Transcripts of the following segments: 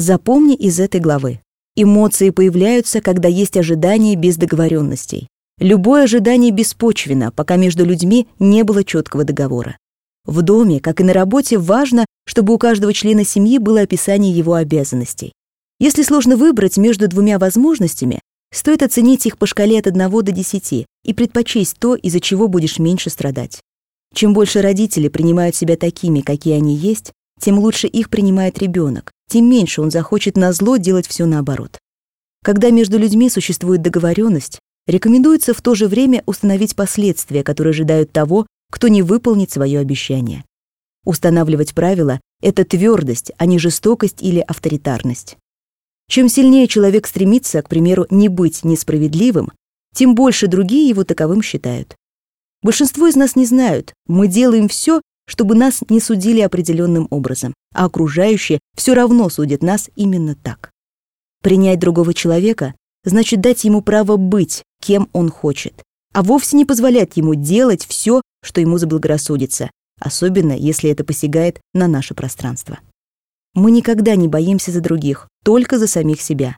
Запомни из этой главы. Эмоции появляются, когда есть ожидания без договоренностей. Любое ожидание беспочвенно, пока между людьми не было четкого договора. В доме, как и на работе, важно, чтобы у каждого члена семьи было описание его обязанностей. Если сложно выбрать между двумя возможностями, стоит оценить их по шкале от 1 до 10 и предпочесть то, из-за чего будешь меньше страдать. Чем больше родители принимают себя такими, какие они есть, тем лучше их принимает ребенок, тем меньше он захочет на зло делать все наоборот. Когда между людьми существует договоренность, Рекомендуется в то же время установить последствия, которые ожидают того, кто не выполнит свое обещание. Устанавливать правила — это твердость, а не жестокость или авторитарность. Чем сильнее человек стремится, к примеру, не быть несправедливым, тем больше другие его таковым считают. Большинство из нас не знают, мы делаем все, чтобы нас не судили определенным образом, а окружающие все равно судят нас именно так. Принять другого человека значит дать ему право быть, кем он хочет, а вовсе не позволять ему делать все, что ему заблагорассудится, особенно если это посягает на наше пространство. Мы никогда не боимся за других, только за самих себя.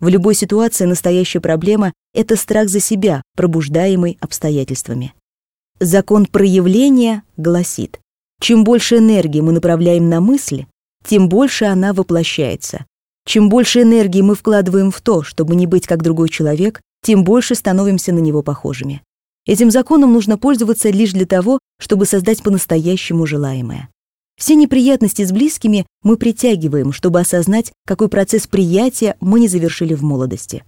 В любой ситуации настоящая проблема — это страх за себя, пробуждаемый обстоятельствами. Закон проявления гласит, чем больше энергии мы направляем на мысли, тем больше она воплощается, чем больше энергии мы вкладываем в то, чтобы не быть как другой человек, тем больше становимся на него похожими. Этим законом нужно пользоваться лишь для того, чтобы создать по-настоящему желаемое. Все неприятности с близкими мы притягиваем, чтобы осознать, какой процесс приятия мы не завершили в молодости.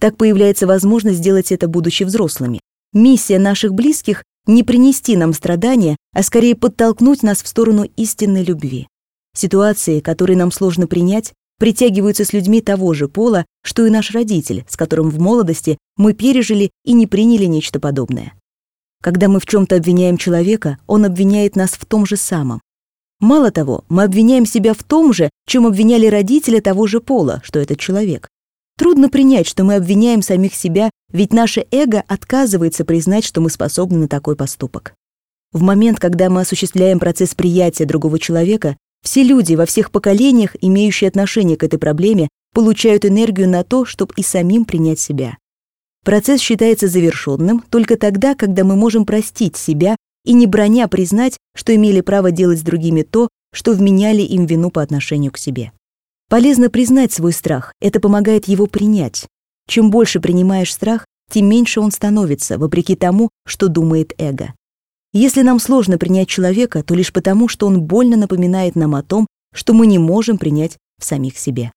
Так появляется возможность сделать это, будучи взрослыми. Миссия наших близких — не принести нам страдания, а скорее подтолкнуть нас в сторону истинной любви. Ситуации, которые нам сложно принять, притягиваются с людьми того же пола, что и наш родитель, с которым в молодости мы пережили и не приняли нечто подобное. Когда мы в чем-то обвиняем человека, он обвиняет нас в том же самом. Мало того, мы обвиняем себя в том же, чем обвиняли родителя того же пола, что этот человек. Трудно принять, что мы обвиняем самих себя, ведь наше эго отказывается признать, что мы способны на такой поступок. В момент, когда мы осуществляем процесс приятия другого человека, все люди во всех поколениях, имеющие отношение к этой проблеме, получают энергию на то, чтобы и самим принять себя. Процесс считается завершенным только тогда, когда мы можем простить себя и не броня признать, что имели право делать с другими то, что вменяли им вину по отношению к себе. Полезно признать свой страх, это помогает его принять. Чем больше принимаешь страх, тем меньше он становится, вопреки тому, что думает эго. Если нам сложно принять человека, то лишь потому, что он больно напоминает нам о том, что мы не можем принять в самих себе.